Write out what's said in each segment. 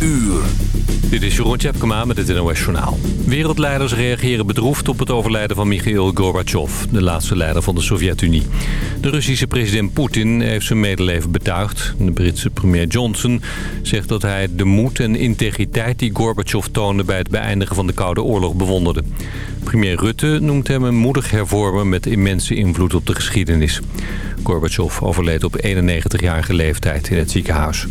uur. Dit is Jeroen Tjepkema met het NOS Journaal. Wereldleiders reageren bedroefd op het overlijden van Mikhail Gorbachev... de laatste leider van de Sovjet-Unie. De Russische president Poetin heeft zijn medeleven betuigd. De Britse premier Johnson zegt dat hij de moed en integriteit... die Gorbachev toonde bij het beëindigen van de Koude Oorlog bewonderde. Premier Rutte noemt hem een moedig hervormer... met immense invloed op de geschiedenis. Gorbachev overleed op 91-jarige leeftijd in het ziekenhuis.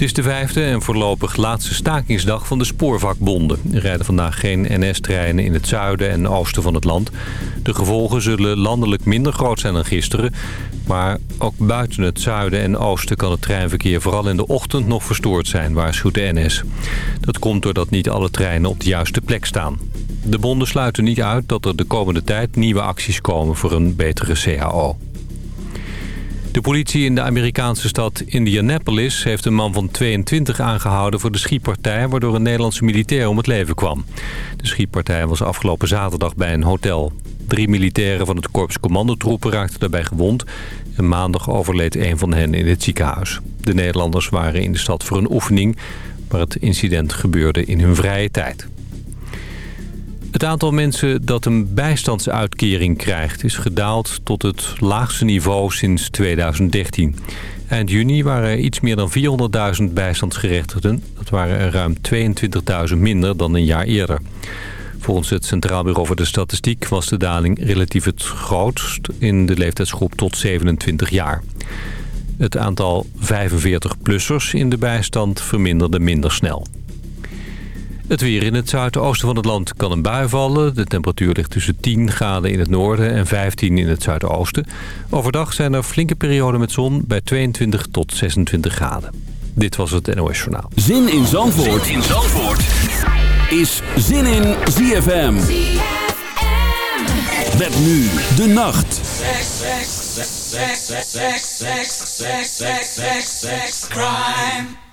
Het is de vijfde en voorlopig laatste stakingsdag van de spoorvakbonden. Er rijden vandaag geen NS-treinen in het zuiden en oosten van het land. De gevolgen zullen landelijk minder groot zijn dan gisteren. Maar ook buiten het zuiden en oosten kan het treinverkeer vooral in de ochtend nog verstoord zijn, waarschuwt de NS. Dat komt doordat niet alle treinen op de juiste plek staan. De bonden sluiten niet uit dat er de komende tijd nieuwe acties komen voor een betere CAO. De politie in de Amerikaanse stad Indianapolis heeft een man van 22 aangehouden voor de schietpartij... waardoor een Nederlandse militair om het leven kwam. De schietpartij was afgelopen zaterdag bij een hotel. Drie militairen van het korps commandotroepen raakten daarbij gewond... en maandag overleed een van hen in het ziekenhuis. De Nederlanders waren in de stad voor een oefening... maar het incident gebeurde in hun vrije tijd. Het aantal mensen dat een bijstandsuitkering krijgt... is gedaald tot het laagste niveau sinds 2013. Eind juni waren er iets meer dan 400.000 bijstandsgerechtigden. Dat waren er ruim 22.000 minder dan een jaar eerder. Volgens het Centraal Bureau voor de Statistiek was de daling relatief het grootst... in de leeftijdsgroep tot 27 jaar. Het aantal 45-plussers in de bijstand verminderde minder snel. Het weer in het zuidoosten van het land kan een bui vallen. De temperatuur ligt tussen 10 graden in het noorden en 15 in het zuidoosten. Overdag zijn er flinke perioden met zon bij 22 tot 26 graden. Dit was het NOS Journaal. Zin in Zandvoort, zin in Zandvoort. is Zin in ZFM. Met nu de nacht. crime.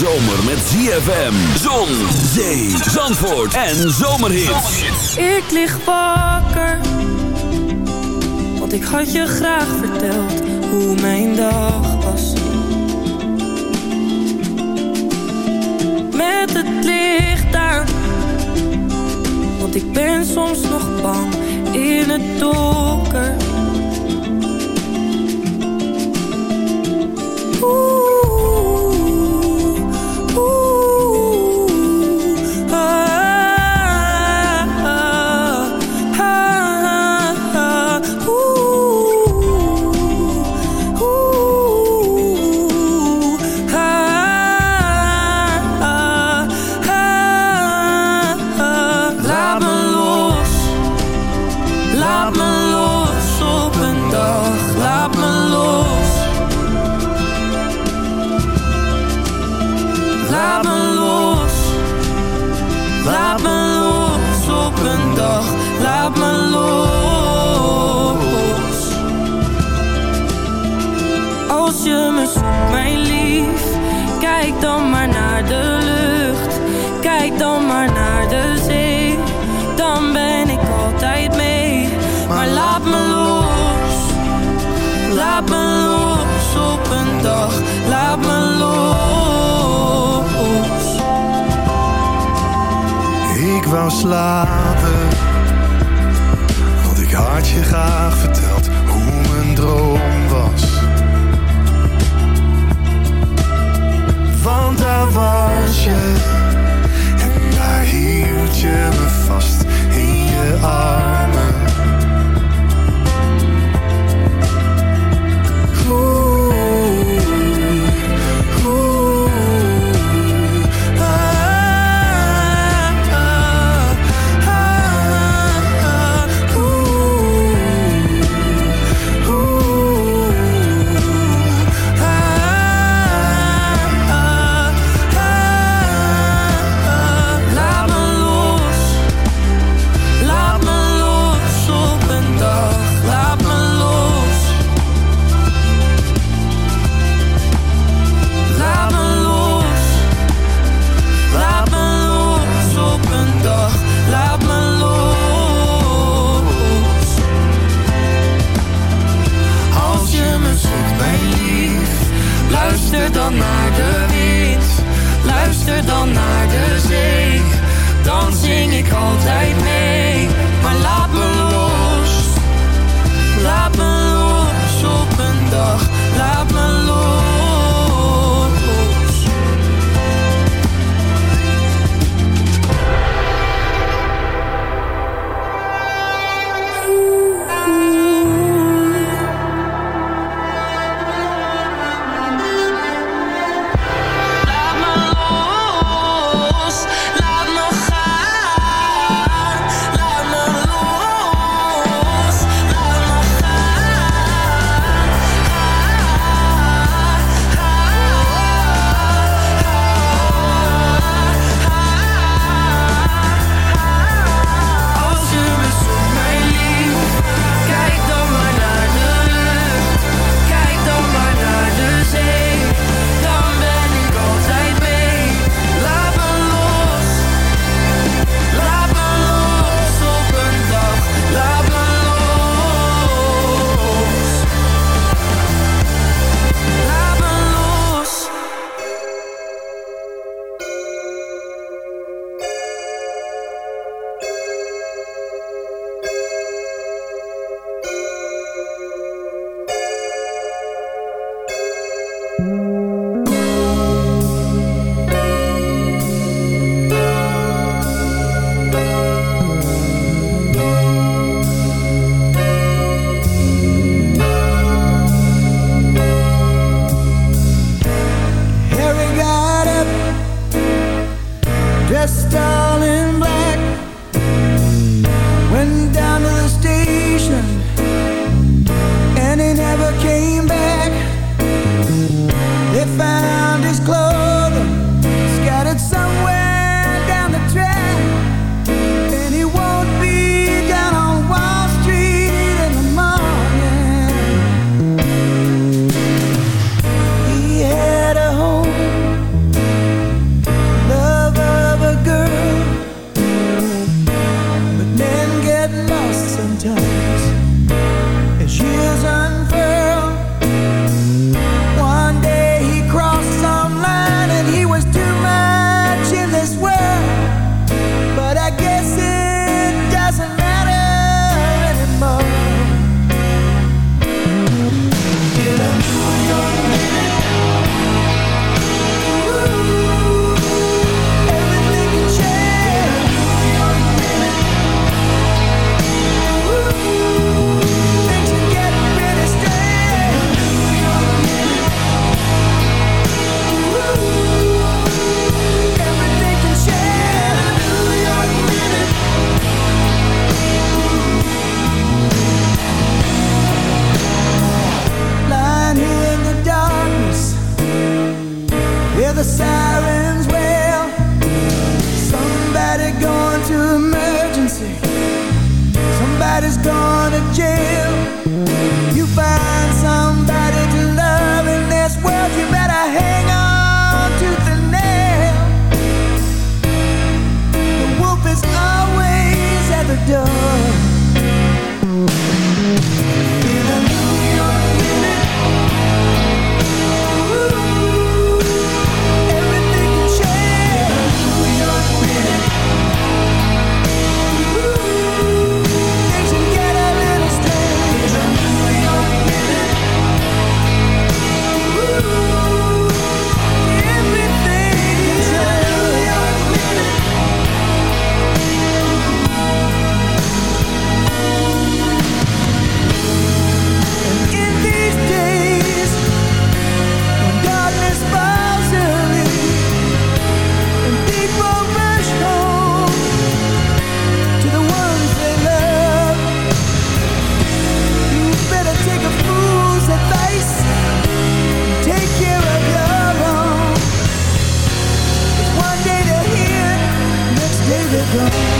ZFM, Zon, Zee, Zandvoort en Zomerhits. Ik lig wakker, want ik had je graag verteld hoe mijn dag was. Met het licht aan, want ik ben soms nog bang in het donker. wou slide. it go?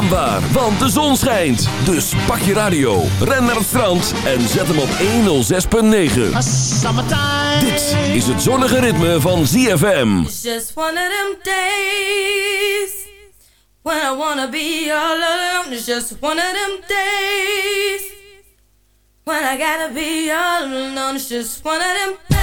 naambaar, want de zon schijnt. Dus pak je radio, ren naar het strand en zet hem op 106.9. Dit is het zonnige ritme van ZFM. It's just one of them days When I wanna be all alone It's just one of them days When I gotta be all alone It's just one of them days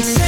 can say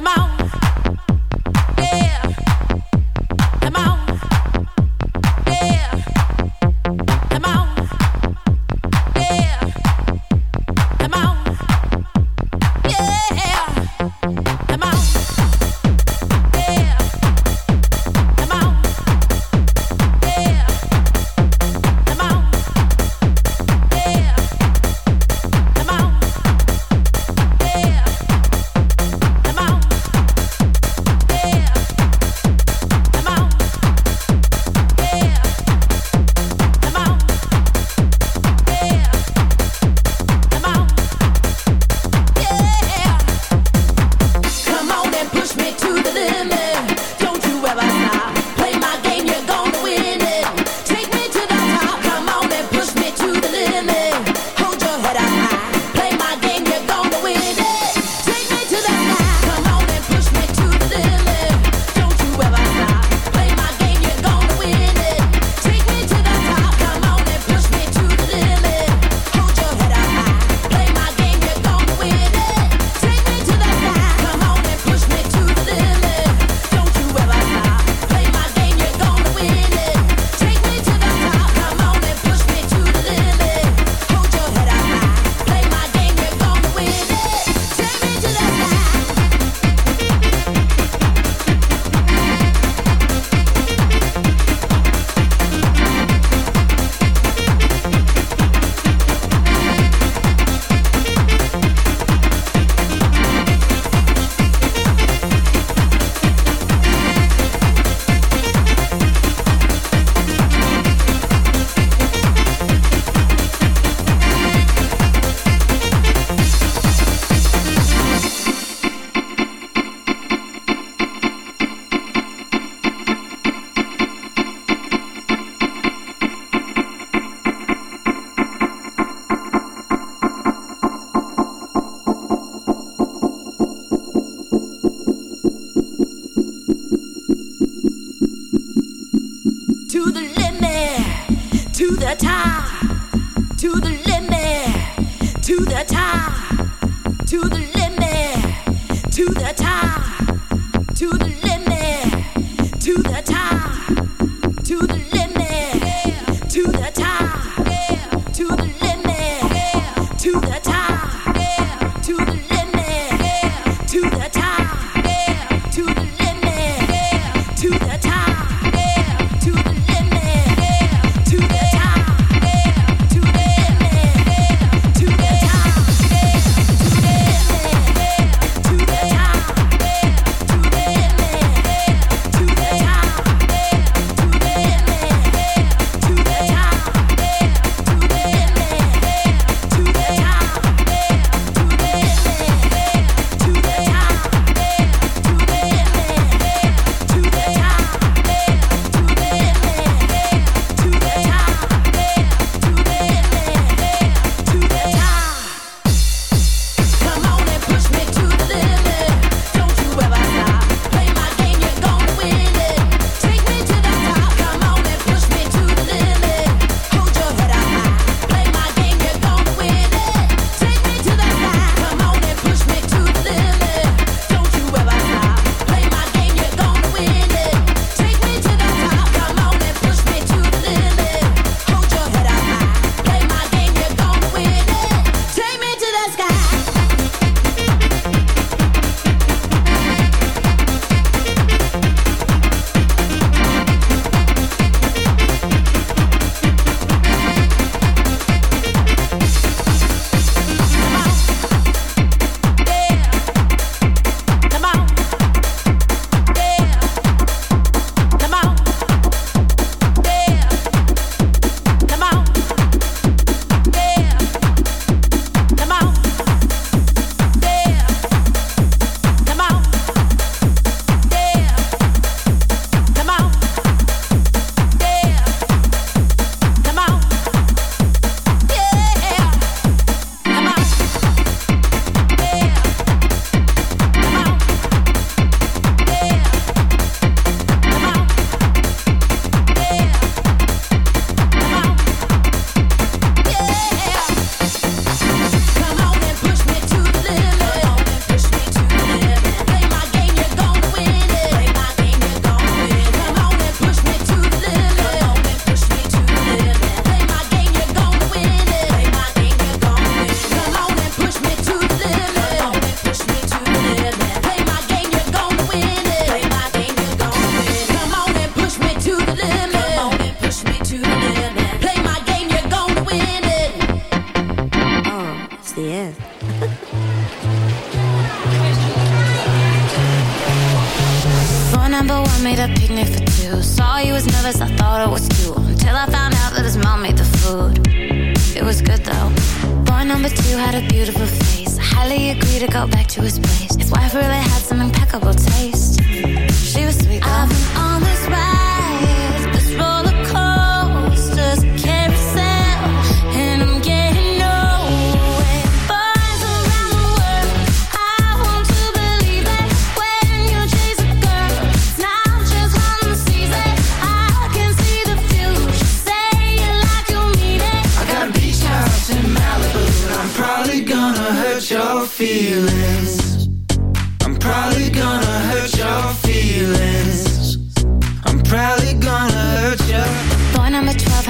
Am on. Boy number one made a picnic for two. Saw you was nervous, I thought it was cool. Until I found out that his mom made the food. It was good though. Boy number two had a beautiful face. I highly agreed to go back to his place. His wife really had some impeccable taste. She was sweet. Though. I've been on this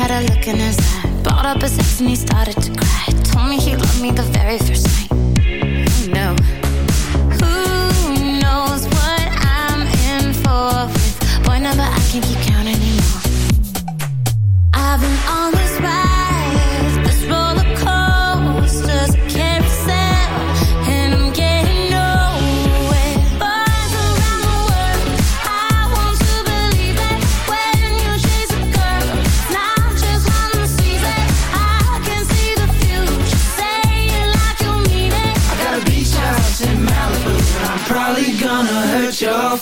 had a look in his eye. Brought up his ex and he started to cry. Told me he loved me the very first night.